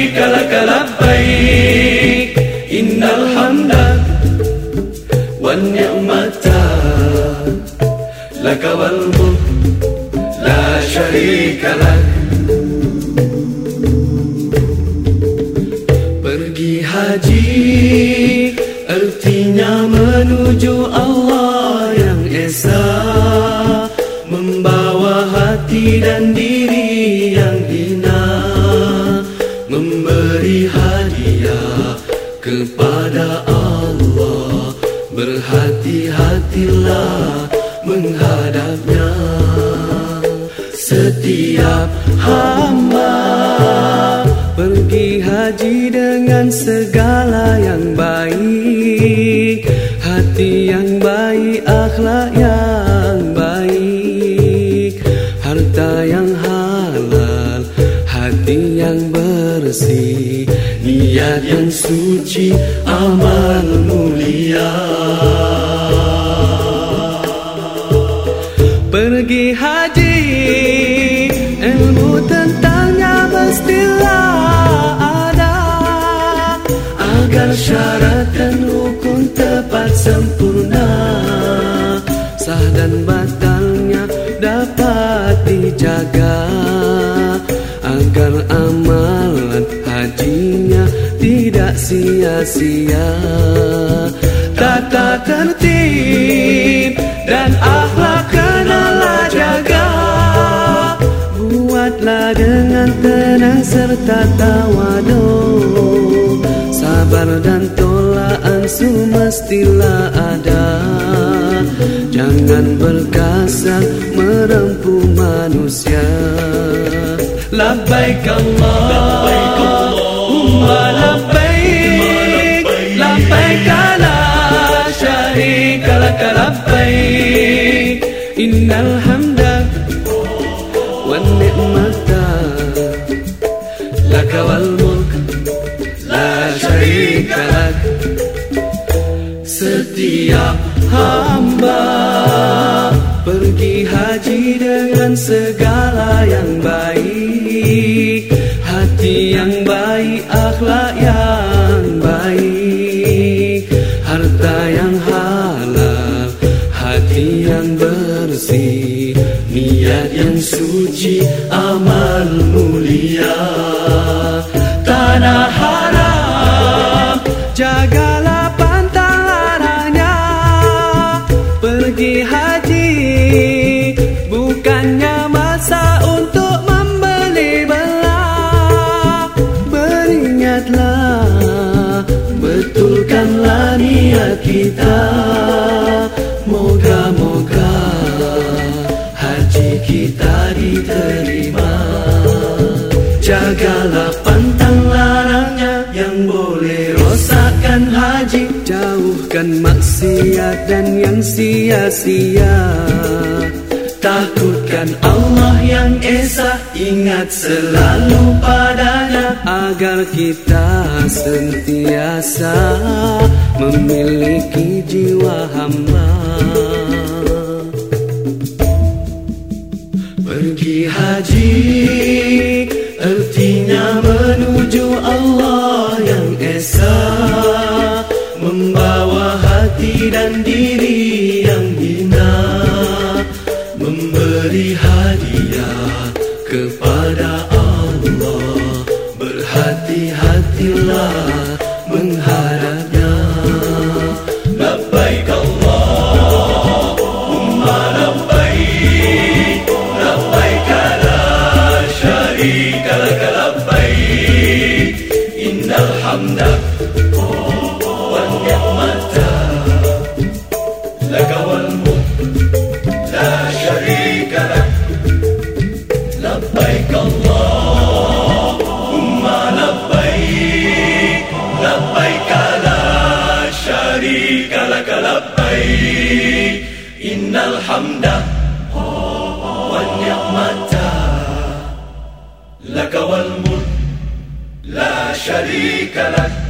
شريك لك لبيك إن الحمد والنعمة لك والملك لا شريك لك Pergi haji Artinya menuju Memberi hadiah kepada Allah. Berhati-hatilah menghadapnya. Setiap hamba Pergi haji dengan segala yang baik. Hati yang baik, akhlak yang baik. Harta yang yang bersih Niat yang suci, amal mulia. Pergi haji, ilmu tentangnya mestilah ada. Agar syarat dan rukun tepat sempurna Sah dan batalnya dapat dijaga tidak sia-sia. Tata tertib dan akhlak kenalah jaga. Buatlah dengan tenang serta tawadu Sabar dan tolak ansu mestilah ada. Jangan berkasar merempuh manusia. Labbaik Allahumma labbaik laka wal mulk la syarika lak. Setiap hamba pergi haji dengan segala yang baik. Hati yang baik, akhlak yang baik. Harta yang halal, hati yang bersih Niat yang suci, amal mulia. Tanah haram, jagalah pantang larangnya Pergi haji, bukannya masa untuk membeli belah Beringatlah, betulkanlah niat kita. Moga-moga diterima Jagalah pantang larangnya yang boleh rosakkan haji. Jauhkan maksiat dan yang sia-sia. Takutkan Allah yang Esa Ingat selalu padanya. Agar kita sentiasa Memiliki jiwa hamba Pergi haji. Artinya menuju Allah yang Esa. Membawa hati dan diri yang hina. Memberi hadiah kepada شريك لك لبيك إن الحمد والنعمة لك والملك لا شريك لك. لبيك اللهم لبيك لبيك لا شريك لك لبيك إن الحمد لك والملك لا شريك لك.